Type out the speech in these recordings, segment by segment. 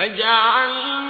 فجعلناه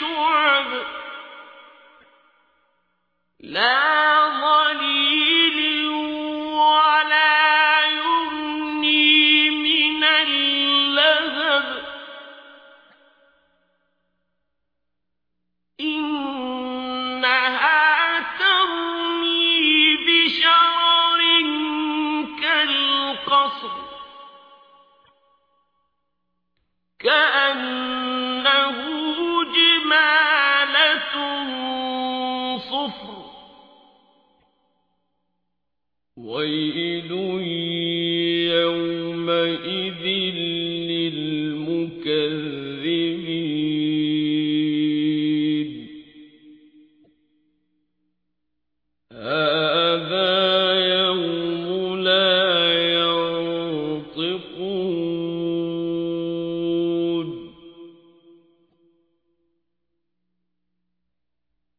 شعب. لا ظليل ولا يغني من اللهب. إنها ترمي بشرر كالقصر. كأنه ويل يومئذ للمكذبين. هذا يوم لا ينطقون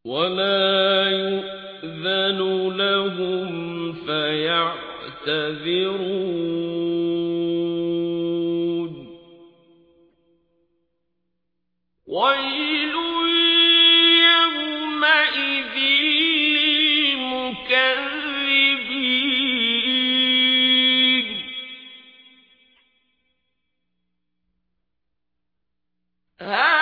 ولا يؤذن لهم فيعتذرون. ويل يومئذ للمكذبين. هذا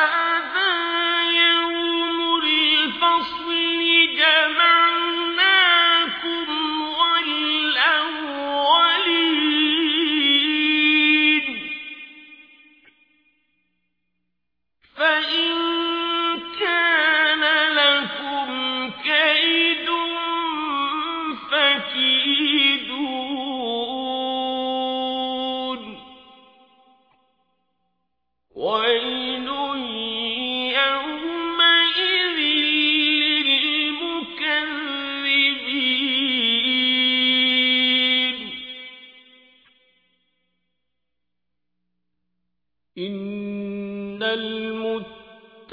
إن المتقين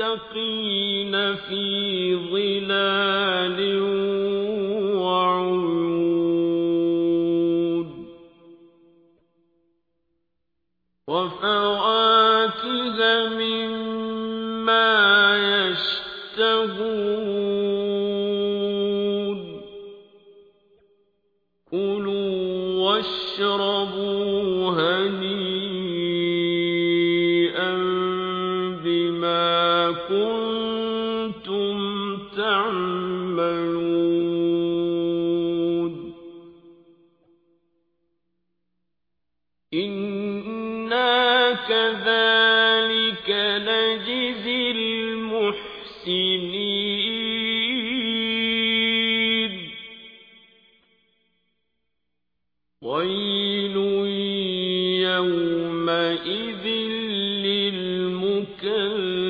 في ظلال وعيون وفواكه مما يشتهون كلوا واشربوا كنتم تعملون إنا كذلك نجزي المحسنين ويل يومئذ للمكذبين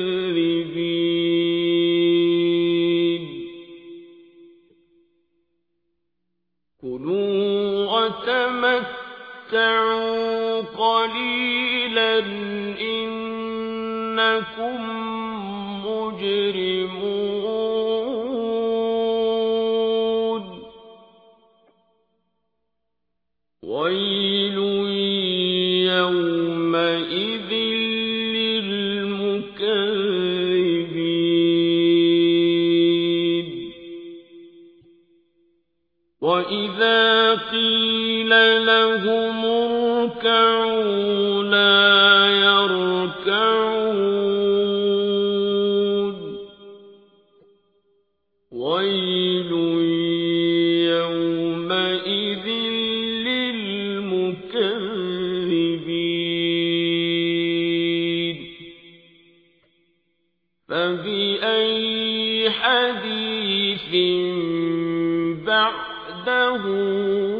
وتمتعوا قليلا إنكم مجرمون. ويل وإذا قيل لهم اركعوا لا يركعون ويل يومئذ للمكذبين فبأي حديث بعده